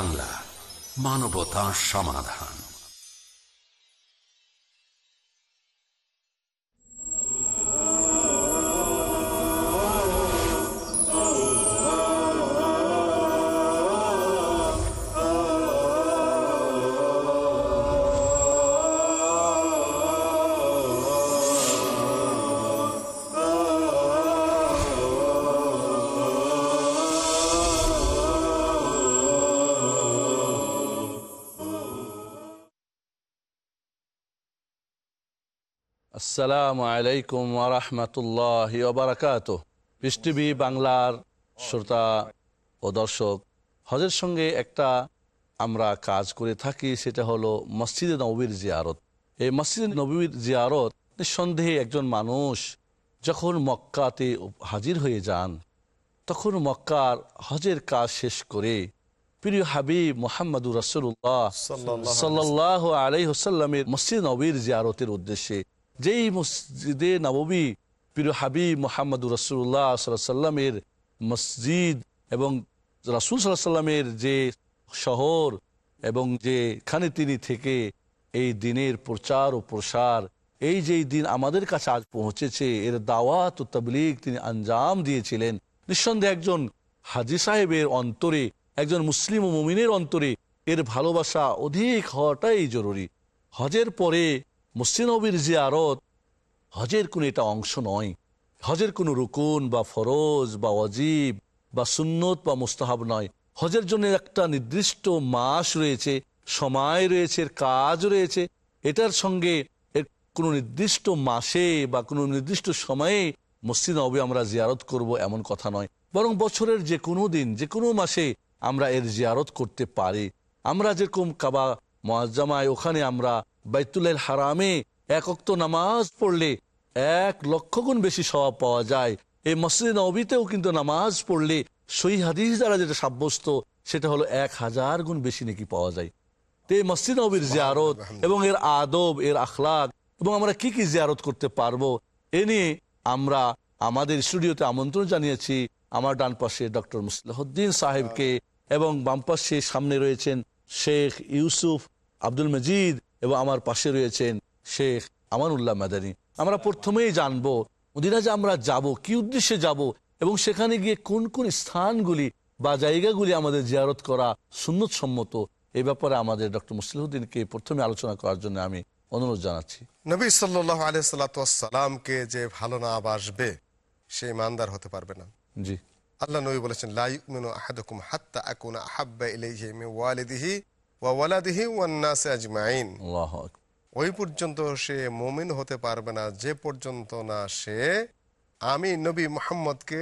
বাংলা মানবতা সমাধান। আসসালামু আলাইকুম ওরহমতুল্লাহ ওবরাকাত পৃষ্টিভি বাংলার শ্রোতা ও দর্শক। হজের সঙ্গে একটা আমরা কাজ করে থাকি সেটা হলো মসজিদে নবীর জিয়ারত। এই মসজিদে নবীর জিয়ারত নিঃসন্দেহে একজন মানুষ যখন মক্কাতে হাজির হয়ে যান তখন মক্কার হজের কাজ শেষ করে প্রিয় হাবিব মোহাম্মদুর রসুল্লাহ সাল্লাহ আলাই হোসাল্লামের মসজিদ নবীর জিয়ারতের উদ্দেশ্যে যেই মসজিদে নবী প্রিয় হাবিব মোহাম্মদ রসুল্লাহ সাল্লামের মসজিদ এবং রাসুল সাল্লাহ সাল্লামের যে শহর এবং যেখানে তিনি থেকে এই দিনের প্রচার ও প্রসার, এই যে দিন আমাদের কাছে আজ পৌঁছেছে, এর দাওয়াত ও তবলিগ তিনি আঞ্জাম দিয়েছিলেন। নিঃসন্দেহে একজন হাজি সাহেবের অন্তরে, একজন মুসলিম ও মুমিনের অন্তরে এর ভালোবাসা অধিক হওয়াটাই জরুরি। হজের পরে মসজিদ নবীর জিয়ারত হজের কোনো এটা অংশ নয়। হজের কোনো রুকুন বা ফরজ বা অজীব বা সুন্নত বা মুস্তাহাব নয়। হজের জন্য একটা নির্দিষ্ট মাস রয়েছে, সময় রয়েছে কাজ রয়েছে। এটার সঙ্গে এর কোনো নির্দিষ্ট মাসে বা কোনো নির্দিষ্ট সময়ে মসজিদ নবী আমরা জিয়ারত করব এমন কথা নয়। বরং বছরের যে কোনো দিন, যে কোনো মাসে আমরা এর জিয়ারত করতে পারি। আমরা যেরকম কাবা মজামায় ওখানে আমরা বাইতুল্লাহ হারামে এক অক্ত নামাজ পড়লে এক লক্ষ গুণ বেশি স্বভাব পাওয়া যায়। এই মসজিদ নবীতেও কিন্তু নামাজ পড়লে সই হাদিস দ্বারা যেটা সাব্যস্ত, সেটা হলো এক হাজার গুণ বেশি নাকি পাওয়া যায়। তো এই মসজিদ নবীর জিয়ারত এবং এর আদব, এর আখলাক এবং আমরা কি কি জিয়ারত করতে পারব, এ নিয়ে আমরা আমাদের স্টুডিওতে আমন্ত্রণ জানিয়েছি আমার ডান পাশে ডক্টর মুসলাহদ্দিন সাহেবকে এবং বাম পাশে সামনে রয়েছেন শেখ ইউসুফ আব্দুল মজিদ। এবং আমার পাশে রয়েছেন শেখ আমানুল্লাহ মাদানী। আমরা প্রথমেই জানব মদিনা যে আমরা যাব কি উদ্দেশ্যে যাব এবং সেখানে গিয়ে কোন কোন স্থানগুলি বা জায়গাগুলি আমাদের জিয়ারত করা সুন্নত সম্মত এই ব্যাপারে আমাদের ডক্টর মুসলিহদ্দিনকে প্রথমে আলোচনা করার জন্য আমি অনুরোধ জানাচ্ছি। নবী সাল্লাহ আলিয়াল্লামকে যে ভালো না বাসবে সে ইমানদার হতে পারবে না। জি। আল্লাহ নবী বলেছেন লাইমিনু আহাদুকুম হাত্তা আকুনা আহাব্বা ইলাইহি মিন ওয়ালিদিহি ওয়া ওয়ালাদিহি আজমাইন। ওই পর্যন্ত সে মুমিন হতে পারবে না যে পর্যন্ত না সে আমি নবী মোহাম্মদকে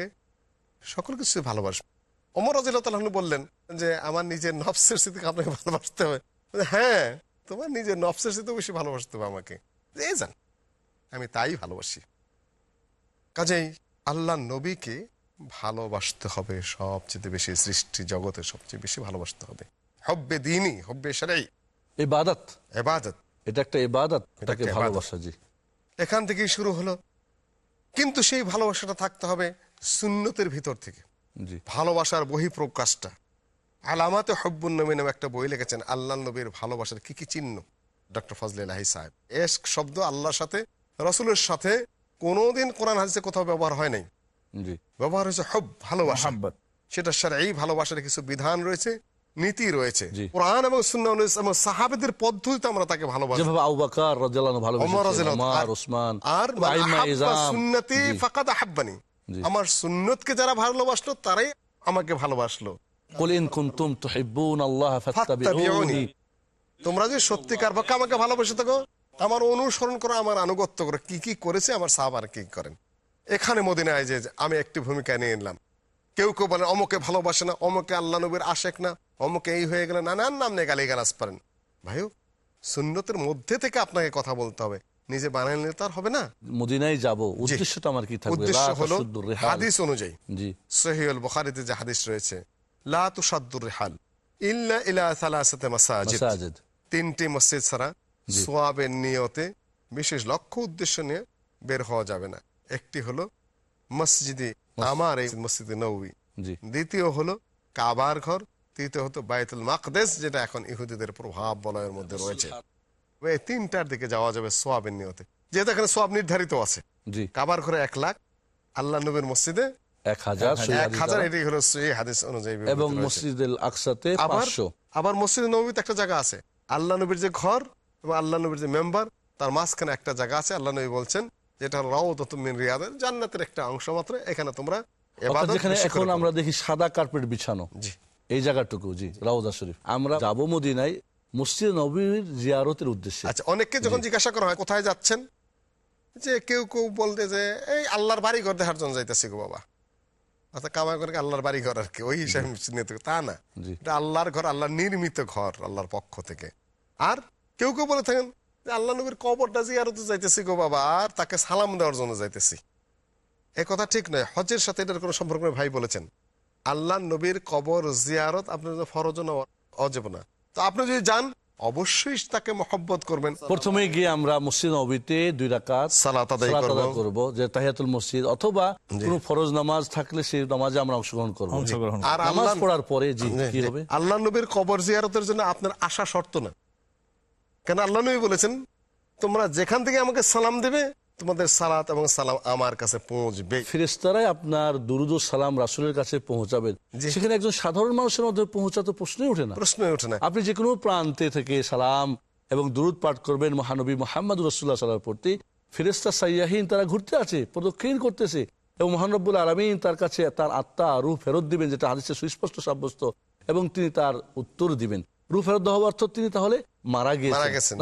সকল কিছু ভালোবাসবে। অমর রাজিল্লাহ বললেন যে আমার নিজের নফসের স্মৃতিকে আপনাকে ভালোবাসতে হবে। হ্যাঁ তোমার নিজের নফসের স্মৃতি বেশি ভালোবাসতে হবে আমাকে। এই যান আমি তাই ভালোবাসি। কাজেই আল্লাহ নবীকে ভালোবাসতে হবে সবচেয়ে বেশি সৃষ্টি জগতে সবচেয়ে বেশি ভালোবাসতে হবে। হব্বে দিনই হব্বে সেরাই ইবাদত। এবাদত এটা একটা ইবাদত এটাকে ভালোবাসা জি। এখান থেকেই শুরু হলো। কিন্তু সেই ভালোবাসাটা থাকতে হবে সুন্নতের ভিতর থেকে। জি। ভালোবাসার বহিঃপ্রকাশটা। আলামাতে হব্বুন নবী নামে একটা বই লিখেছেন আল্লাহ নবীর ভালোবাসার কি কি চিহ্ন? ডক্টর ফজলিল্লাহি সাহেব। এস্ক শব্দ আল্লাহর সাথে রসুলের সাথে কোনোদিন কোরআন হাদিসে কোথাও ব্যবহার হয় নাই। জি। ব্যবহার হয়েছে হব ভালোবাসা। সেটা সারা এই ভালোবাসার কিছু বিধান রয়েছে। নীতি রয়েছে। কোরআন এবং সুন্না এবং পদ্ধতিতে আমরা তাকে ভালোবাসি। যেভাবে আবু বকর আমার সুন্নতকে যারা ভালোবাসলো তারাই আমাকে ভালোবাসলো। তোমরা যে সত্যিকার পক্ষে আমাকে ভালোবেসে থাকো আমার অনুসরণ করো আমার আনুগত্য করো কি কি করেছে আমার সাহাব আর কি করেন। এখানে মদিনায় যে আমি একটি ভূমিকা নিয়ে নিলাম। কেউ কেউ বলেন অমকে ভালোবাসে না অমকে আল্লাহ নবীর আশেখ না অমুকে এই হয়ে গেলে নানান নাম নিয়ে গালি গালাজ পারেন ভাইও সুন্নতের মধ্যে থেকে আপনাকে কথা বলতে হবে। নিজে বানাই নিলে তো আর হবে না। মদিনায় যাব। উদ্দেশ্যটা আমার কি থাকবে? উদ্দেশ্য হলো হাদিস অনুযায়ী। জি। সহিউল বুখারীতে যে হাদিস রয়েছে লা তুসাদ্দুর রিহাল ইল্লা ইলা সালাসাতে মাসাজিদ। তিনটি মসজিদ ছাড়া। সোয়াবের নিয়তে বিশেষ লক্ষ্য উদ্দেশ্য নিয়ে বের হওয়া যাবে না। একটি হলো মসজিদে আমার এই মসজিদে নবী। দ্বিতীয় হলো কাবার ঘর। তৃতীয় হতো বায়তুল মাকদেস যেটা এখন ইহুদিদের প্রভাব বলয়ের মধ্যে রয়েছে। এই তিনটার দিকে যাওয়া যাবে সোয়াবের নিয়তে। যেহেতু এখানে সোয়াব নির্ধারিত আছে। কাবার করে এক লাখ আল্লাহ নবীর মসজিদে এক হাজার সহি এক হাদিস হাজার দ্বারা। এটি হলো সেই হাদিস অনুযায়ী বিবৃত এবং রয়েছে। মসজিদ আকসাতে আবার মসজিদ নবীতে একটা জায়গা আছে। আল্লাহ নবীর যে ঘর এবং আল্লাহ নবীর যে মেম্বার তার মাঝখানে একটা জায়গা আছে। আল্লাহ নবী বলছেন যেটা মিন রিয়াদের জান্নাতের একটা অংশ মাত্র। এখানে তোমরা এখন আমরা দেখি সাদা কার্পেট বিছানো। জি। এই জায়গাটুকু জি রাউদা শরীফ। আমরা যাব মদিনায় মসজিদ নবীর জিয়ারতের উদ্দেশ্যে। আচ্ছা অনেককে যখন জিজ্ঞাসা করা হয় কোথায় যাচ্ছেন? যে কেউ কেউ বলতে যে এই আল্লাহর বাড়ি ঘর দেখার জন্য যাইতেছি গো বাবা। অর্থাৎ কামাই করে আল্লাহর বাড়ি ঘর আর কি ওই হিসাবে তা না। জি। এটা আল্লাহর ঘর আল্লাহর নির্মিত ঘর আল্লাহর পক্ষ থেকে। আর কেউ কেউ বলে থাকেন যে আল্লাহ নবীর কবরটা জিয়ারতে যাইতেছি গো বাবা আর তাকে সালাম দেওয়ার জন্য যাইতেছি। এ কথা ঠিক নয়। হজের সাথে এটার কোনো সম্পর্ক ভাই বলেছেন। আল্লাহ নবীর কবর জিয়ারত আপনার জন্য ফরজ না অজেব না। তো আপনি যদি যান অবশ্যই তাকে মহব্বত করবেন। প্রথমে গিয়ে আমরা মসজিদ নবীতে দুই রাকাত সালাত আদায় সালাত করব। আদায় করব যে তাহিয়াতুল মসজিদ অথবা কোনো ফরজ নামাজ থাকলে সেই নামাজে আমরা অংশগ্রহণ করব। আর নামাজ আল্লাহ পড়ার পরে জি জি, কি হবে? আল্লাহ নবীর কবর জিয়ারতের জন্য আপনার আশা শর্ত না। কেন আল্লাহ নবী বলেছেন তোমরা যেখান থেকে আমাকে সালাম দেবে তোমাদের সালাত এবং সালাম আমার কাছে পৌঁছবে। ফেরেস্তারাই আপনার দুরুদ সালাম রাসুলের কাছে পৌঁছাবেন। সেখানে একজন সাধারণ মানুষের মধ্যে পৌঁছাতে প্রশ্নই ওঠে না। প্রশ্নই ওঠে না। আপনি যে কোনো প্রান্তে থেকে সালাম এবং দুরুদ পাঠ করবেন মহানবী মোহাম্মদ রসুল্লাহ সাল্লাহ প্রতি। ফেরেস্তা সাইয়াহিন তারা ঘুরতে আছে প্রদক্ষিণ করতেছে এবং মহানব্বুল আলমিন তার কাছে তার আত্মা রূপ ফেরত দিবেন যেটা হাদিসে সুস্পষ্ট সাব্যস্ত এবং তিনি তার উত্তর দিবেন। রূপ ফেরত দেওয়ার অর্থ তিনি তাহলে মারা গিয়েছেন।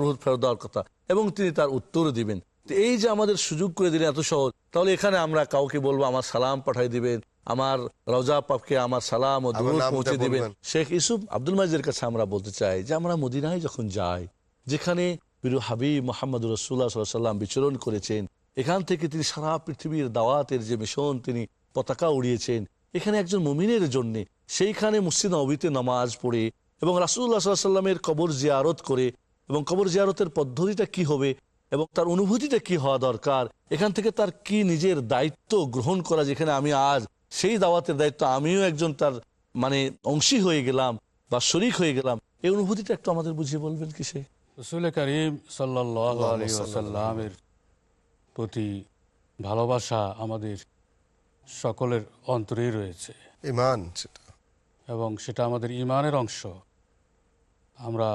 রূহ ফেরত দেওয়ার কথা। এবং তিনি তার উত্তর দিবেন। এই যে আমাদের সুযোগ করে দিলেন এত সহজ তাহলে এখানে আমরা কাউকে বলব আমার সালাম পাঠাই দিবেন। আমার রওজা পাপকে আমার সালাম ও দূর পৌঁছে দিবেন। শেখ ইসুফ আব্দুল মাজিদের কাছে আমরা বলতে চাই যে আমরা মদিনায় যখন যাই যেখানে প্রিয় হাবিব মোহাম্মদ রসুল্লাহ সাল্লাম বিচরণ করেছেন এখান থেকে তিনি সারা পৃথিবীর দাওয়াতের যে মিশন তিনি পতাকা উড়িয়েছেন এখানে একজন মুমিনের জন্য সেইখানে মসজিদ নবীতে নামাজ পড়ে এবং রাসুল্লাহ সাল্লামের কবর জিয়ারত করে এবং কবর জিয়ারতের পদ্ধতিটা কি হবে এবং তার অনুভূতিটা কি হওয়া দরকার এখান থেকে তার কি নিজের দায়িত্ব গ্রহণ করা যেখানে আমি আজ সেই দাওয়াতের দায়িত্ব আমিও একজন তার মানে অংশী হয়ে গেলাম বা শরিক হয়ে গেলাম এই অনুভূতিটা একটু আমাদের বুঝিয়ে বলবেন কি সে? রসুল করিম সাল্লামের প্রতি ভালোবাসা আমাদের সকলের অন্তরেই রয়েছে। ইমান সেটা। এবং সেটা আমাদের ইমানের অংশ। আমরা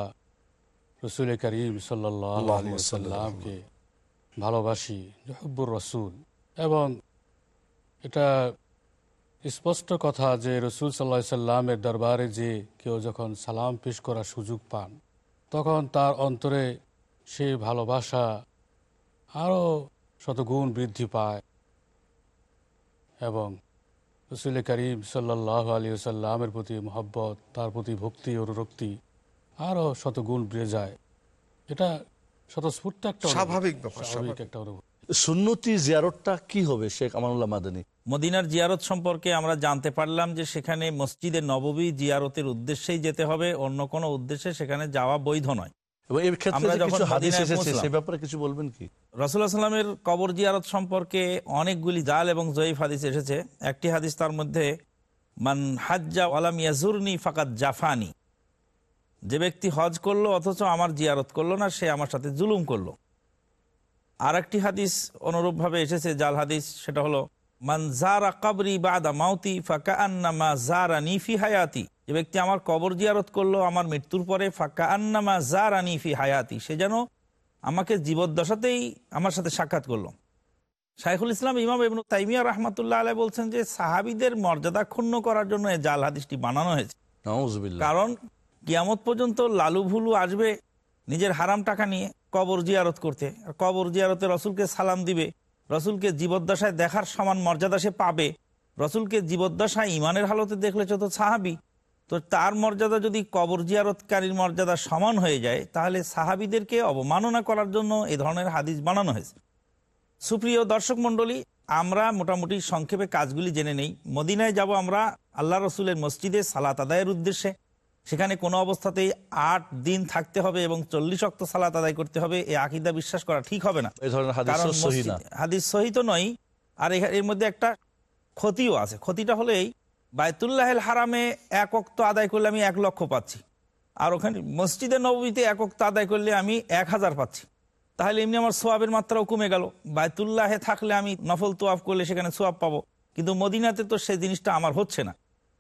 রসুল করিম সাল্লামকে ভালোবাসি হব্বুর রসুল এবং এটা স্পষ্ট কথা যে রসুল সাল্লাহ সাল্লামের দরবারে যে কেউ যখন সালাম পেশ করার সুযোগ পান তখন তার অন্তরে সেই ভালোবাসা আরও শতগুণ বৃদ্ধি পায় এবং রসুল করিম সাল্লাহ আলী সাল্লামের প্রতি মহব্বত তার প্রতি ভক্তি অনুরক্তি আরও শতগুণ বেড়ে যায়। এটা স্বতঃস্ফূর্ত একটা স্বাভাবিক ব্যাপার, স্বাভাবিক স্বাভাবিক। একটা অনুভূতি। সুন্নতি জিয়ারতটা কি হবে শেখ আমানুল্লাহ মাদানী? মদিনার জিয়ারত সম্পর্কে আমরা জানতে পারলাম যে সেখানে মসজিদে নববী জিয়ারতের উদ্দেশ্যেই যেতে হবে অন্য কোনো উদ্দেশ্যে সেখানে যাওয়া বৈধ নয়। এবং এর ক্ষেত্রে যে কিছু হাদিস এসেছে সে ব্যাপারে কিছু বলবেন কি? রসুল্লাহ সাল্লামের কবর জিয়ারত সম্পর্কে অনেকগুলি জাল এবং জয়ীফ হাদিস এসেছে। একটি হাদিস তার মধ্যে মান হাজ্জা আলাম ইয়াজুরনি ফাকাত জাফানি। যে ব্যক্তি হজ করল অথচ আমার জিয়ারত করল না সে আমার সাথে জুলুম করল। আর একটি হাদিস অনুরূপভাবে এসেছে জাল হাদিস সেটা হলো জারা কাবরি বাদা মাউতি ফাঁকা আন্নামা জারা নিফি হায়াতি। যে ব্যক্তি আমার কবর জিয়ারত করল আমার মৃত্যুর পরে ফাঁকা আন্নামা জারা নিফি হায়াতি। সে যেন আমাকে জীবদ্দশাতেই আমার সাথে সাক্ষাৎ করল। শাইখুল ইসলাম ইমাম ইবনু তাইমিয়া রহমতুল্লাহ আলাই বলছেন যে সাহাবিদের মর্যাদা ক্ষুণ্ণ করার জন্য এই জাল হাদিসটি বানানো হয়েছে। কারণ কিয়ামত পর্যন্ত লালু ভুলু আসবে নিজের হারাম টাকা নিয়ে কবর জিয়ারত করতে। কবর জিয়ারতে রসুলকে সালাম দিবে রসুলকে জীবদ্দশায় দেখার সমান মর্যাদা সে পাবে। রসুলকে জীবদ্দশায় ইমানের হালতে দেখলে তো সাহাবি। তো তার মর্যাদা যদি কবর জিয়ারতকারীর মর্যাদা সমান হয়ে যায়, তাহলে সাহাবিদেরকে অবমাননা করার জন্য এ ধরনের হাদিস বানানো হয়েছে। সুপ্রিয় দর্শক মণ্ডলী, আমরা মোটামুটি সংক্ষেপে কাজগুলি জেনে নেই। মদিনায় যাব আমরা আল্লাহ রসুলের মসজিদে সালাত আদায়ের উদ্দেশ্যে। সেখানে কোনো অবস্থাতেই আট দিন থাকতে হবে এবং চল্লিশ অক্ত সালাত আদায় করতে হবে এই আকিদা বিশ্বাস করা ঠিক হবে না। হাদিস কারণ সহি না। মসজিদ- হাদিস সহি তো নয় আর এর মধ্যে একটা ক্ষতিও আছে। ক্ষতিটা হলো এই বায়তুল্লাহেল হারামে এক অক্ত আদায় করলে আমি এক লক্ষ পাচ্ছি আর ওখানে মসজিদে নবমীতে এক অক্ত আদায় করলে আমি এক হাজার পাচ্ছি। তাহলে এমনি আমার সোয়াবের মাত্রাও কমে গেল। বায়তুল্লাহে থাকলে আমি নফল তোয়াব করলে সেখানে সোয়াব পাবো কিন্তু মদিনাতে তো সেই জিনিসটা আমার হচ্ছে না।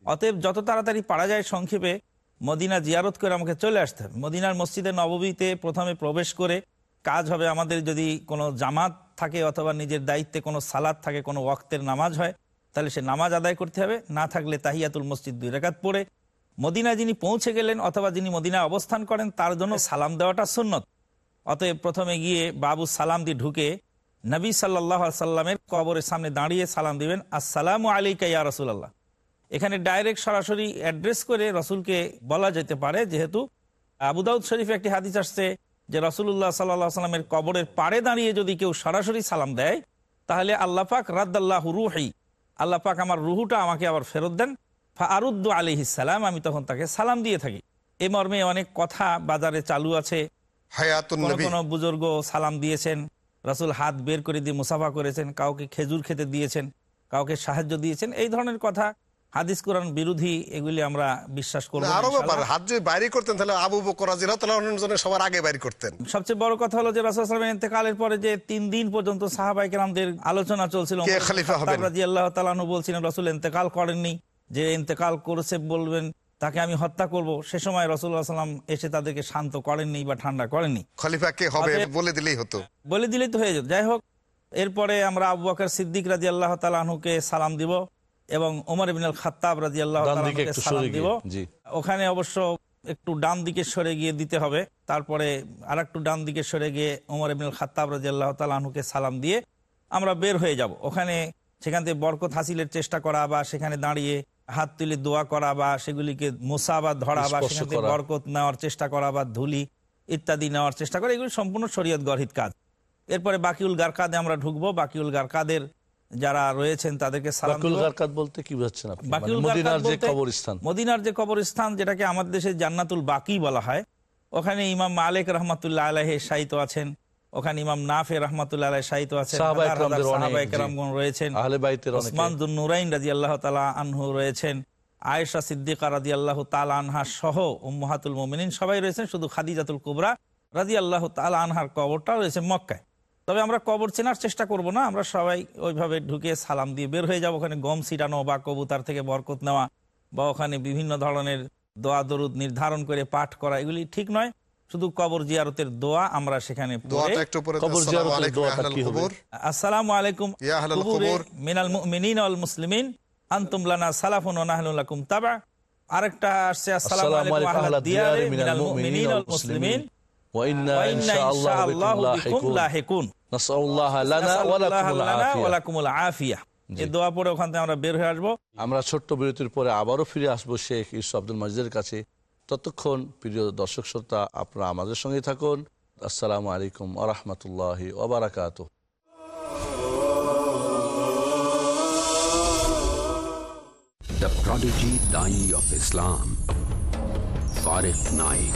অতএব যত তাড়াতাড়ি পারা যায় সংক্ষেপে মদিনা জিয়ারত করে আমাকে চলে আসতে হবে। মদিনার মসজিদে নববীতে প্রথমে প্রবেশ করে কাজ হবে আমাদের যদি কোনো জামাত থাকে অথবা নিজের দায়িত্বে কোনো সালাদ থাকে, কোনো ওয়াক্তের নামাজ হয়, তাহলে সে নামাজ আদায় করতে হবে। না থাকলে তাহিয়াতুল মসজিদ দুই রেখাত পড়ে। মদিনা যিনি পৌঁছে গেলেন অথবা যিনি মদিনায় অবস্থান করেন, তার জন্য সালাম দেওয়াটা সুন্নত। অতএব প্রথমে গিয়ে বাবু সালাম দিয়ে ঢুকে নবী সাল্লাহ সাল্লামের কবরের সামনে দাঁড়িয়ে সালাম দিবেন, আসসালামু আলাইকা ইয়া রসুল্লাহ এখানে ডাইরেক্ট সরাসরি অ্যাড্রেস করে রসুলকে বলা যেতে পারে যেহেতু আবুদাউদ শরীফে একটি হাদিস আসছে যে রসুল্লাহ সাল্লাহ সাল্লামের কবরের পাড়ে দাঁড়িয়ে যদি কেউ সরাসরি সালাম দেয় তাহলে আল্লাহ পাক রাদ্দাল্লাহ রুহি আল্লাহ পাক আমার রুহুটা আমাকে আবার ফেরত দেন। আরুদ্দ আলিহিসাল্লাম আমি তখন তাকে সালাম দিয়ে থাকি। এ মর্মে অনেক কথা বাজারে চালু আছে। কোন বুজুর্গ সালাম দিয়েছেন রাসুল হাত বের করে দিয়ে মুসাফা করেছেন কাউকে খেজুর খেতে দিয়েছেন কাউকে সাহায্য দিয়েছেন এই ধরনের কথা হাদিস কোরআন বিরোধী এগুলি আমরা বিশ্বাস করব না, না, আরও ব্যাপার হাত যদি বাইরে করতেন তাহলে আবু বকর রাজিয়াল্লাহু তাআলা আনহুর জন্য সবার আগে বাইরে করতেন। সবচেয়ে বড় কথা হলো যে ইন্তেকালের পরে যে তিন দিন পর্যন্ত কেরামদের আলোচনা চলছিল কে খলিফা হবেন? আল্লাহ তালানু বলছিলেন রসুল ইন্তেকাল করেননি যে ইন্তেকাল করেছে বলবেন তাকে আমি হত্যা করব। সে সময় সাল্লাম এসে তাদেরকে শান্ত করেননি বা ঠান্ডা করেননি। খলিফা কে হবে বলে দিলেই হতো। বলে দিলেই তো হয়ে যেত। যাই হোক এরপরে আমরা আবু বকর সিদ্দিক রাজি আল্লাহ তালাহুকে সালাম দিব। এবং ওমর ইবিনাল খাত্তাব রাজি আল্লাহ সালাম দিব। ওখানে অবশ্য একটু ডান দিকে সরে গিয়ে দিতে হবে। তারপরে আর একটু ডান দিকে সরে গিয়ে ওমর ইবিনুল খাত্তাব রাজি আল্লাহ তালাহুকে সালাম দিয়ে আমরা বের হয়ে যাব। ওখানে সেখান থেকে বরকত হাসিলের চেষ্টা করা বা সেখানে দাঁড়িয়ে হাত তুলে দোয়া করা বা সেগুলিকে মোসা বা ধরা বা সেখান থেকে বরকত নেওয়ার চেষ্টা করা বা ধুলি ইত্যাদি নেওয়ার চেষ্টা করা এগুলি সম্পূর্ণ শরীয়ত গরহিত কাজ। এরপরে বাকিউল গারকাদে আমরা ঢুকবো। বাকিউল গারকাদের যারা রয়েছেন তাদেরকে সালাম বলতে কি বোঝাচ্ছেন আপনি? মানে মদিনার যে কবরস্থান। মদিনার যে কবরস্থান যেটাকে আমাদের দেশে জান্নাতুল বাকি বলা হয় ওখানে ইমাম মালিক রহমতুল্লাহ আলাহে শায়িত আছেন ওখানে ইমাম নাফে রহমতুল্লাহ আলাহ শায়িত আছেন রয়েছেন ওসমান রাজি আল্লাহ তালা আনহু রয়েছেন আয়েশা সিদ্দিকা রাজি আল্লাহ তালা আনহা সহ উম্মাহাতুল মোমিনিন সবাই রয়েছেন শুধু খাদিজাতুল কুবরা রাজি আল্লাহ তালা আনহার কবরটা রয়েছে মক্কায়। তবে আমরা কবর চেনার চেষ্টা করব না আমরা সবাই ওইভাবে ঢুকে সালাম দিয়ে বের হয়ে যাব ওখানে গম ছিটানো বা কবুতার থেকে বরকত নেওয়া বা ওখানে বিভিন্ন ধরনের দোয়া দরুদ নির্ধারণ করে পাঠ করা এগুলি ঠিক নয়। শুধু কবর জিয়ারতের দোয়া আমরা সেখানে আসসালামু আলাইকুম। মিনাল মুমিনিন ওয়াল মুসলিমিন। আনতুম লানা সালাফুন ওয়া নাহনু লাকুম তাবা। আরেকটা আসছে আসসালামু আলাইকুম আহলাদ দিয়ারে মিনাল মুমিনিন ওয়াল মুসলিমিন। এই দোয়া ওখান থেকে আমরা বের হয়ে আসব। আমরা ছোট্ট বিরতির পরে আবারও ফিরে আসব শেখ ইউসুফ আব্দুল মজিদের কাছে। ততক্ষণ প্রিয় দর্শক শ্রোতা আপনারা আমাদের সঙ্গে থাকুন। আসসালামু আলাইকুম আরহামতুল্লাহি ওবরাকাত The prodigy Dai of Islam. Farid Naik.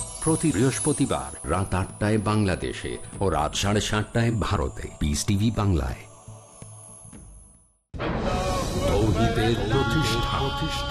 প্রতি বৃহস্পতিবার রাত আটটায় বাংলাদেশে ও রাত সাড়ে সাতটায় ভারতে। পিস টিভি বাংলায়। প্রতিষ্ঠা।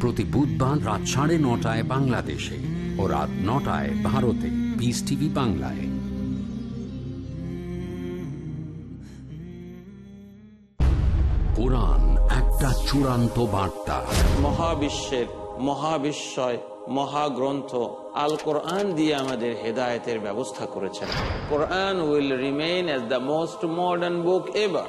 প্রতি বুধবার রাত সাড়ে নটায় বাংলাদেশে ও রাত নটায় ভারতে। পিস টিভি বাংলায়। কোরআন একটা চূড়ান্ত বার্তা। মহাবিশ্বের মহাবিশ্বয়, মহাগ্রন্থ আল কোরআন দিয়ে আমাদের হেদায়েতের ব্যবস্থা করেছেন। Quran will remain as the most modern book ever.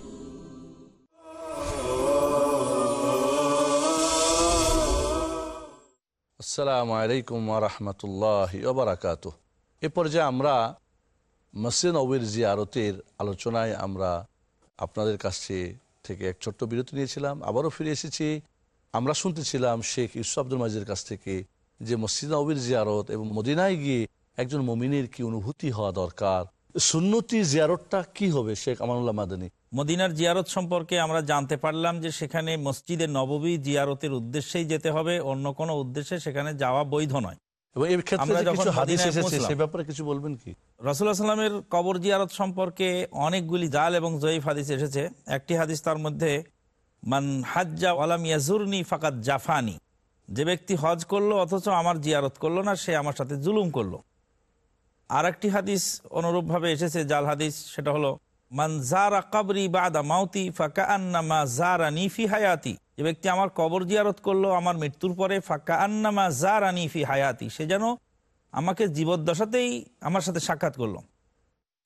আসসালামু আলাইকুম রহমতুল্লাহ ওবরাকাত এ পর্যায়ে আমরা মসজিদ নবীর জিয়ারতের আলোচনায় আমরা আপনাদের কাছে থেকে এক ছোট্ট বিরতি নিয়েছিলাম, আবারও ফিরে এসেছি। আমরা শুনতেছিলাম শেখ ইউসুফ আব্দুল মাজিদের কাছ থেকে যে মসজিদ নবীর জিয়ারত এবং মদিনায় গিয়ে একজন মমিনের কি অনুভূতি হওয়া দরকার, সুন্নতি জিয়ারতটা কি হবে শেখ আমানুল্লাহ মাদানী? মদিনার জিয়ারত সম্পর্কে আমরা জানতে পারলাম যে সেখানে মসজিদে নববী জিয়ারতের উদ্দেশ্যেই যেতে হবে অন্য কোনো উদ্দেশ্যে সেখানে যাওয়া বৈধ নয়। কবর জিয়ারত সম্পর্কে অনেকগুলি জাল এবং জয়ীফ হাদিস এসেছে। একটি হাদিস তার মধ্যে মান হাজ্জা ওয়ালাম ইয়াজুরনি ফাকাত জাফানি। যে ব্যক্তি হজ করল অথচ আমার জিয়ারত করল না সে আমার সাথে জুলুম করল। আর একটি হাদিস অনুরূপভাবে এসেছে জাল হাদিস সেটা হলো জারা কাবরি বাদা মাউতি ফাঁকা আন্নামা জারা নিফি হায়াতি। যে ব্যক্তি আমার কবর জিয়ারত করল আমার মৃত্যুর পরে ফাঁকা আন্নামা জারা নিফি হায়াতি। সে যেন আমাকে জীবদ্দশাতেই আমার সাথে সাক্ষাৎ করল।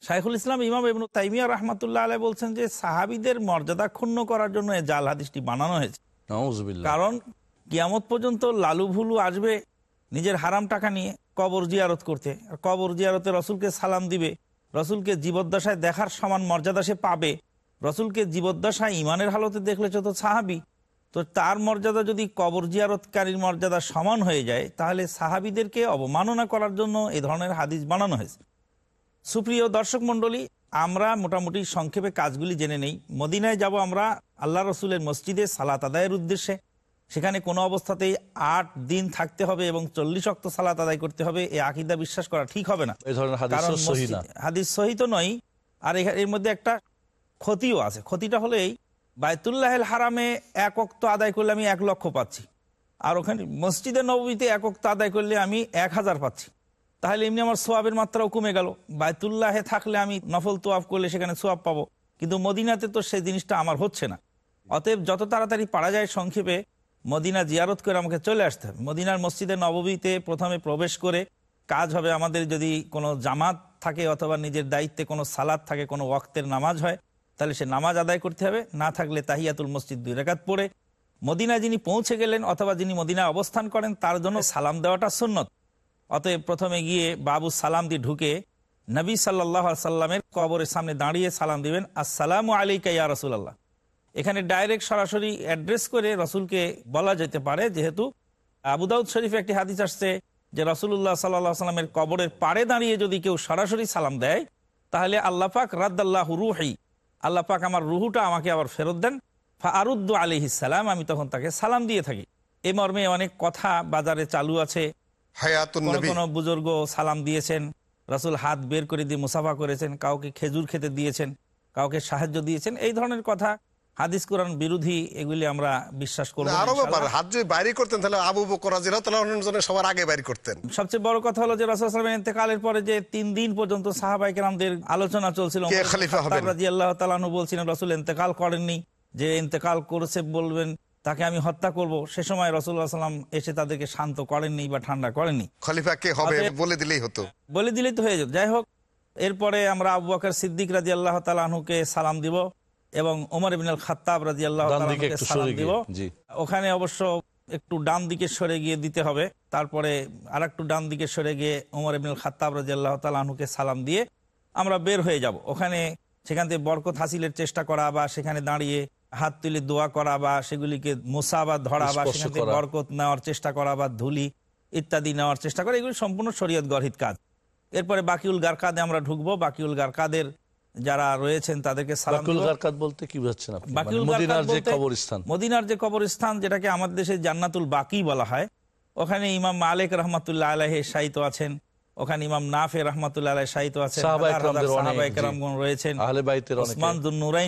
শাইখুল ইসলাম ইমাম ইবনু তাইমিয়া রহমাতুল্লাহ আলাই বলছেন যে সাহাবিদের মর্যাদা ক্ষুণ্ণ করার জন্য এই জাল হাদিসটি বানানো হয়েছে। কারণ কিয়ামত পর্যন্ত লালু ভুলু আসবে নিজের হারাম টাকা নিয়ে কবর জিয়ারত করতে। কবর জিয়ারতে রসুলকে সালাম দিবে। রসুলকে জীবদ্দশায় দেখার সমান মর্যাদা সে পাবে। রসুলকে জীবদ্দশায় ইমানের হালতে দেখলে তো সাহাবি। তো তার মর্যাদা যদি কবর জিয়ারতকারীর মর্যাদা সমান হয়ে যায়, তাহলে সাহাবিদেরকে অবমাননা করার জন্য এ ধরনের হাদিস বানানো হয়েছে। সুপ্রিয় দর্শক মণ্ডলী, আমরা মোটামুটি সংক্ষেপে কাজগুলি জেনে নেই। মদিনায় যাব আমরা আল্লাহ রসুলের মসজিদে সালাত আদায়ের উদ্দেশ্যে। সেখানে কোনো অবস্থাতেই আট দিন থাকতে হবে এবং চল্লিশ অক্ত সালাত আদায় করতে হবে এই আকিদা বিশ্বাস করা ঠিক হবে না। হাদিস কারণ সহি না। মসজিদ- হাদিস সহি তো নয় আর এর মধ্যে একটা ক্ষতিও আছে। ক্ষতিটা হলো এই বায়তুল্লাহেল হারামে এক অক্ত আদায় করলে আমি এক লক্ষ পাচ্ছি আর ওখানে মসজিদে নবমীতে এক অক্ত আদায় করলে আমি এক হাজার পাচ্ছি। তাহলে এমনি আমার সোয়াবের মাত্রাও কমে গেল। বায়তুল্লাহে থাকলে আমি নফল তোয়াব করলে সেখানে সোয়াব পাবো কিন্তু মদিনাতে তো সেই জিনিসটা আমার হচ্ছে না। অতএব যত তাড়াতাড়ি পারা যায় সংক্ষেপে মদিনা জিয়ারত করে আমাকে চলে আসতে হবে। মদিনার মসজিদে নববীতে প্রথমে প্রবেশ করে কাজ হবে আমাদের যদি কোনো জামাত থাকে অথবা নিজের দায়িত্বে কোনো সালাদ থাকে, কোনো ওয়াক্তের নামাজ হয়, তাহলে সে নামাজ আদায় করতে হবে। না থাকলে তাহিয়াতুল মসজিদ দুই রেখাত পড়ে। মদিনা যিনি পৌঁছে গেলেন অথবা যিনি মদিনায় অবস্থান করেন, তার জন্য সালাম দেওয়াটা সুন্নত। অতএব প্রথমে গিয়ে বাবু সালাম দিয়ে ঢুকে নবী সাল্লাহ সাল্লামের কবরের সামনে দাঁড়িয়ে সালাম দিবেন, আসসালামু আলাইকা ইয়া রসুল্লাহ এখানে ডাইরেক্ট সরাসরি অ্যাড্রেস করে রসুলকে বলা যেতে পারে যেহেতু আবুদাউদ শরীফে একটি হাদিস আসছে যে রসুল্লাহ সাল্লাহ সাল্লামের কবরের পাড়ে দাঁড়িয়ে যদি কেউ সরাসরি সালাম দেয় তাহলে আল্লাহ পাক রাদ্দাল্লাহ রুহি আল্লাহ পাক আমার রুহুটা আমাকে আবার ফেরত দেন। ফা আরুদ্দু আলিহিসাল্লাম আমি তখন তাকে সালাম দিয়ে থাকি। এ মর্মে অনেক কথা বাজারে চালু আছে। কোন বুজুর্গ সালাম দিয়েছেন রাসুল হাত বের করে দিয়ে মুসাফা করেছেন কাউকে খেজুর খেতে দিয়েছেন কাউকে সাহায্য দিয়েছেন এই ধরনের কথা হাদিস কোরআন বিরোধী এগুলি আমরা বিশ্বাস করব আরও ব্যাপার হাত যদি বাইরে করতেন তাহলে আবু বকর রাজিয়াল্লাহু জন্য সবার আগে বাইরে করতেন। সবচেয়ে বড় কথা হলো যে রাসুলের ইন্তেকালের পরে যে তিন দিন পর্যন্ত সাহাবাই কেরামদের আলোচনা চলছিল কে খলিফা হবেন? আল্লাহ তালানু বলছিলেন রসুল ইন্তেকাল করেননি যে ইন্তেকাল করেছে বলবেন তাকে আমি হত্যা করব। সে সময় রসুল্লাহ সাল্লাম এসে তাদেরকে শান্ত করেননি বা ঠান্ডা করেননি। খলিফা কে হবে বলে দিলেই হতো। বলে দিলেই তো হয়ে যেত। যাই হোক এরপরে আমরা আবু বকর সিদ্দিক রাজি আল্লাহ তালাহুকে সালাম দিব। এবং ওমর ইবিন খাত্তাব রাজি আল্লাহ দিব ওখানে অবশ্য একটু ডান দিকে সরে গিয়ে দিতে হবে। তারপরে আর একটু ডান দিকে সরে গিয়ে ওমর ইবনুল খাত্তাব রাজিয়াল্লাহ তালাহুকে সালাম দিয়ে আমরা বের হয়ে যাব। ওখানে সেখান থেকে বরকত হাসিলের চেষ্টা করা বা সেখানে দাঁড়িয়ে হাত তুলে দোয়া করা বা সেগুলিকে মোসা বা ধরা বা সেখান থেকে বরকত নেওয়ার চেষ্টা করা বা ধুলি ইত্যাদি নেওয়ার চেষ্টা করা এগুলি সম্পূর্ণ শরীয়ত গর্হিত কাজ। এরপরে বাকিউল গারকাদে আমরা ঢুকবো। বাকিউল গারকাদের যারা রয়েছেন তাদেরকে বলতে কি মানে মদিনার যে কবরস্থান। মদিনার যে কবরস্থান যেটাকে আমাদের দেশে জান্নাতুল বাকি বলা হয় ওখানে ইমাম মালিক রহমতুল্লাহ আলাহে শায়িত আছেন ওখানে ইমাম নাফে রহমতুল্লাহ আলাহ শায়িত আছেন রয়েছেন। ওসমান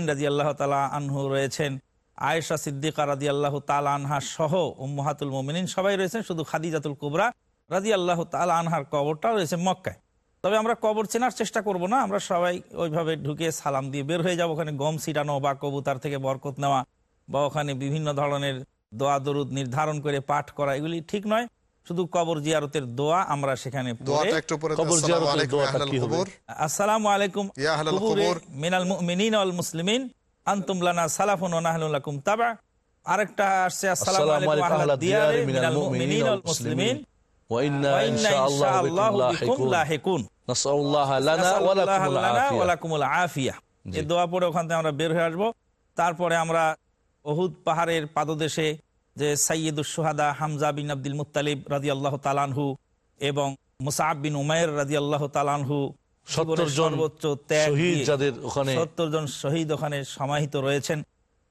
রাজি আল্লাহ তালা আনহু রয়েছেন আয়েশা সিদ্দিকা রাজি আল্লাহ তালা আনহা সহ উম্মাহাতুল মোমিনিন সবাই রয়েছেন শুধু খাদিজাতুল কুবরা রাজি আল্লাহ তালা আনহার কবরটা রয়েছে মক্কায়। তবে আমরা কবর চেনার চেষ্টা করব না আমরা সবাই ওইভাবে ঢুকে সালাম দিয়ে বের হয়ে যাব ওখানে গম ছিটানো বা কবুতার থেকে বরকত নেওয়া বা ওখানে বিভিন্ন ধরনের দোয়া দরুদ নির্ধারণ করে পাঠ করা এগুলি ঠিক নয়। শুধু কবর জিয়ারতের দোয়া আমরা সেখানে আসসালামু আলাইকুম। মিনাল মুসলিমিন। আনতুম লানা সালাফুন তাবা। আরেকটা আসছে আসসালামু আলাইকুম মিনাল মুমিনিন ওয়াল মুসলিমিন। এই দোয়া ওখান থেকে আমরা বের হয়ে আসব। তারপরে আমরা অহুদ পাহাড়ের পাদদেশে যে সাইয়দুস সুহাদা হামজা বিন আব্দুল মুত্তালিব রাদিয়াল্লাহু তাআলাহু এবং মুসআব বিন উমাইর রাদিয়াল্লাহু তাআলাহু 70 জন সর্বোচ্চ ত্যাগ 70 জন শহীদ ওখানে সমাহিত রয়েছেন।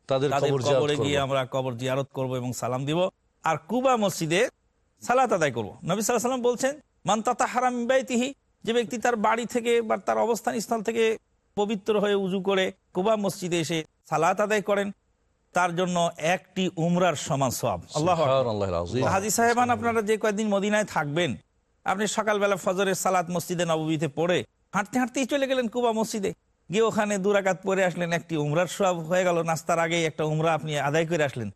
তাদের কবরে গিয়ে আমরা কবর জিয়ারত করব এবং সালাম দিব। আর কুবা মসজিদে সালাত আদায় করব। নবী সাল্লাল্লাহু আলাইহি সাল্লাম বলছেন মান তাতাহারাম মিন বাইতিহি যে ব্যক্তি তার বাড়ি থেকে বা তার অবস্থান স্থল থেকে পবিত্র হয়ে উজু করে কুবা মসজিদে এসে সালাত আদায় করেন তার জন্য একটি উমরার সমান সওয়াব। আল্লাহ হাজি সাহেবান আপনারা যে কয়েকদিন মদিনায় থাকবেন আপনি সকালবেলা ফজরের সালাত মসজিদে নববীতে পড়ে হাঁটতে হাঁটতেই চলে গেলেন কুবা মসজিদে। গিয়ে ওখানে দুরাকাত পরে আসলেন একটি উমরার সব হয়ে গেল। নাস্তার আগেই একটা উমরা আপনি আদায় করে আসলেন।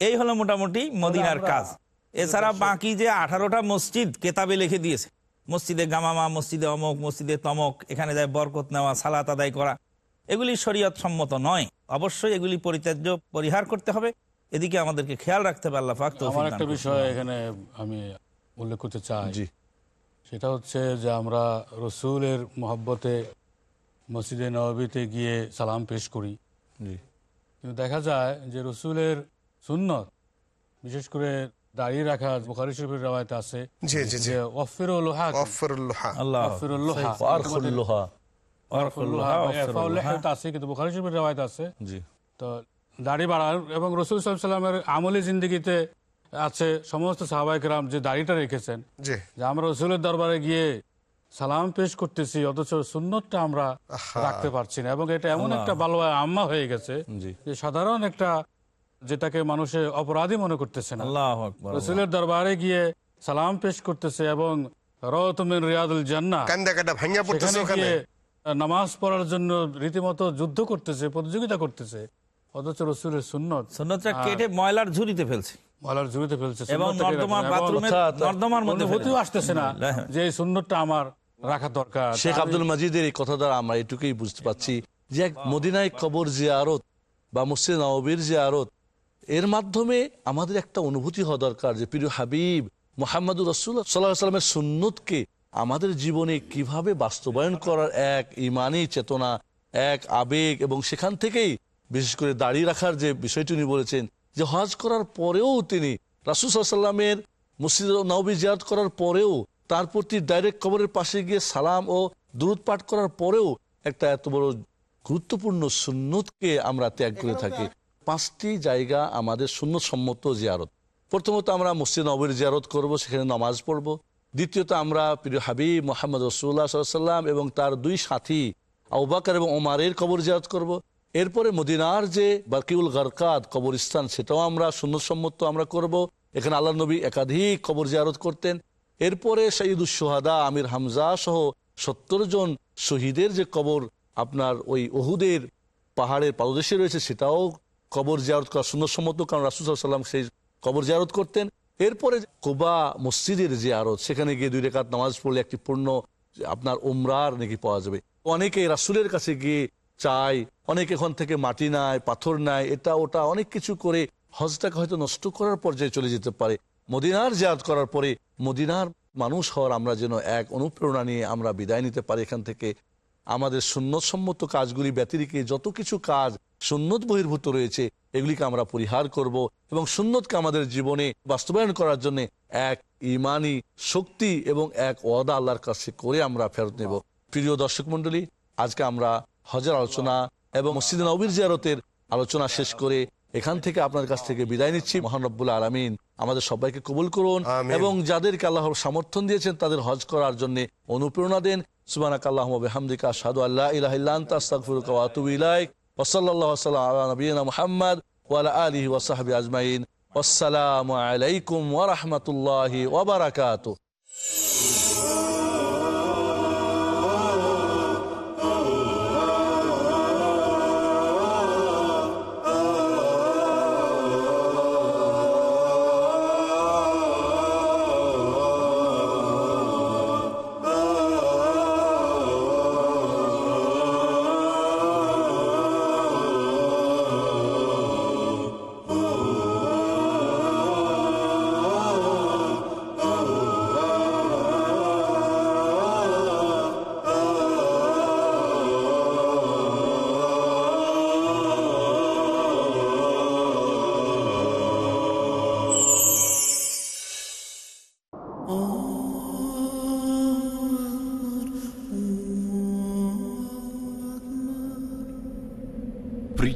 এই হলো মোটামুটি মদিনার কাজ। এছাড়া বাকি যে আঠারোটা মসজিদ কেতাবে লিখে দিয়েছে। মসজিদে গামামা মসজিদে অমক মসজিদে তমক এখানে যায় বরকত নেওয়া সালাত আদায় করা এগুলি শরীয়ত সম্মত নয়। অবশ্যই এগুলি পরিত্যাজ্য পরিহার করতে হবে। এদিকে আমাদেরকে খেয়াল রাখতে হবে আল্লাহ পাক তৌফিক আমার একটা বিষয় এখানে আমি উল্লেখ করতে চাই। জি। সেটা হচ্ছে যে আমরা রসুলের মহব্বতে মসজিদে নবীতে গিয়ে সালাম পেশ করি। জি। কিন্তু দেখা যায় যে রসুলের সুন্নত বিশেষ করে দাঁড়িয়ে রাখা বুখারি শরীফের রেওয়ায়ত আছে। জি জি জি। যে ওয়ফিরুল্লাহা অফরুল্লাহ আল্লাহ। ওয়ফিরুল্লাহা ফারখুল্লাহা ওয়ারকুল্লাহা ওয়াফিরুল্লাহা। লেখা আছে কিন্তু বুখারি শরীফের রেওয়ায়ত আছে। জি। তো দাড়ি বাড়ার এবং রসুল সাল্লামের আমলি জিন্দিগিতে আছে সমস্ত সাহাবাহিকরাম যে দাড়িটা রেখেছেন। যে আমরা রসুলের দরবারে গিয়ে সালাম পেশ করতেছি অথচ সুন্নতটা আমরা রাখতে পারছি না এবং এটা এমন একটা বালোয়া আম্মা হয়ে গেছে জি। যে সাধারণ একটা যেটাকে মানুষে অপরাধী মনে করতেছে না। রসুলের দরবারে গিয়ে সালাম পেশ করতেছে এবং রতমিন রিয়াদুল জান্না নামাজ পড়ার জন্য রীতিমতো যুদ্ধ করতেছে প্রতিযোগিতা করতেছে। অথচ রসুলের সুন্নত সুন্নতটা কেটে ময়লার ঝুড়িতে ফেলছে। মলার ঝুড়িতে ফেলছে এবং সুন্নতটাকে নর্দমা রাখছে। না। এবং বাথরুমের অর্থাৎ নর্দমার মধ্যে অনুভূতিও আসতেছে না। যে এই সুন্নতটা আমার রাখা দরকার। শেখ আব্দুল মাজিদের এই কথা দ্বারা আমরা এটুকুই বুঝতে পারছি যে এক মদিনায় কবর জিয়ারত বা মসজিদ নবীর জিয়ারত এর মাধ্যমে আমাদের একটা অনুভূতি হওয়া দরকার যে প্রিয় হাবিব মোহাম্মদুর রসুল্লাহ সাল্লাহ সাল্লামের সুন্নতকে আমাদের জীবনে কীভাবে বাস্তবায়ন করার এক ইমানি চেতনা এক আবেগ এবং সেখান থেকেই বিশেষ করে দাঁড়িয়ে রাখার যে বিষয়টি উনি বলেছেন যে হজ করার পরেও তিনি রাসুল সাল্লামের মসজিদ নবী জিয়ারত করার পরেও তার প্রতি ডাইরেক্ট কবরের পাশে গিয়ে সালাম ও দূরত পাঠ করার পরেও একটা এত বড় গুরুত্বপূর্ণ সুন্নতকে আমরা ত্যাগ করে থাকি। পাঁচটি জায়গা আমাদের সম্মত জিয়ারত প্রথমত আমরা মসজিদ নবীর জিয়ারত করব, সেখানে নামাজ পড়ব দ্বিতীয়ত আমরা প্রিয় হাবিব মোহাম্মদ রসুল্লাহ সাল্লাম এবং তার দুই সাথী আউবাকার এবং ওমারের কবর জিয়ারত করব। এরপরে মদিনার যে বাকিউল গারকাদ কবরস্থান, সেটাও আমরা সম্মত আমরা করব। এখানে আল্লাহ নবী একাধিক কবর জিয়ারত করতেন এরপরে শহীদুস সোহাদা আমির হামজা সহ সত্তর জন শহীদের যে কবর আপনার ওই ওহুদের পাহাড়ের পাদদেশে রয়েছে, সেটাও কবর জিয়ারত করা সুন্দর সম্মত কারণ রাসুল সাল্লাম সেই কবর জিয়ারত করতেন। এরপরে কোবা মসজিদের জিয়ারত, সেখানে গিয়ে দুই রেখাত নামাজ পড়লে একটি পূর্ণ আপনার উমরার নাকি পাওয়া যাবে। অনেকে রাসুলের কাছে গিয়ে চায়, অনেকে এখান থেকে মাটি নাই, পাথর নাই, এটা ওটা, অনেক কিছু করে হজটাকে হয়তো নষ্ট করার পর্যায়ে চলে যেতে পারে। মদিনার জাত করার পরে মদিনার মানুষ হওয়ার আমরা যেন এক অনুপ্রেরণা নিয়ে আমরা বিদায় নিতে পারি এখান থেকে। আমাদের সুন্নতসম্মত কাজগুলি ব্যতিরিকে যত কিছু কাজ সুন্নত বহির্ভূত রয়েছে এগুলিকে আমরা পরিহার করব এবং সুন্নতকে আমাদের জীবনে বাস্তবায়ন করার জন্য এক ইমানি শক্তি এবং এক ওয়াদা আল্লাহর কাছে করে আমরা ফেরত নেব। প্রিয় দর্শক মন্ডলী আজকে আমরা হজের আলোচনা এবং মসজিদ নবীর জিয়ারতের আলোচনা শেষ করে এখান থেকে আপনার কাছ থেকে বিদায় নিচ্ছি। মহানব্বুল আলমিন আমাদের সবাইকে কবুল করুন এবং যাদেরকে আল্লাহ সমর্থন দিয়েছেন তাদের হজ করার জন্য অনুপ্রেরণা দেন। সুবানাক আল্লাহ হামদিকা সাদু আল্লাহ ইলাইক। ওসল্লাহ সাল্লাম আলা নবীনা মুহাম্মদ ওয়ালা আলিহি ওয়াসাহাবি আজমাইন আসসালামু আলাইকুম ওয়া রাহমাতুল্লাহি ওয়া বারাকাতুহু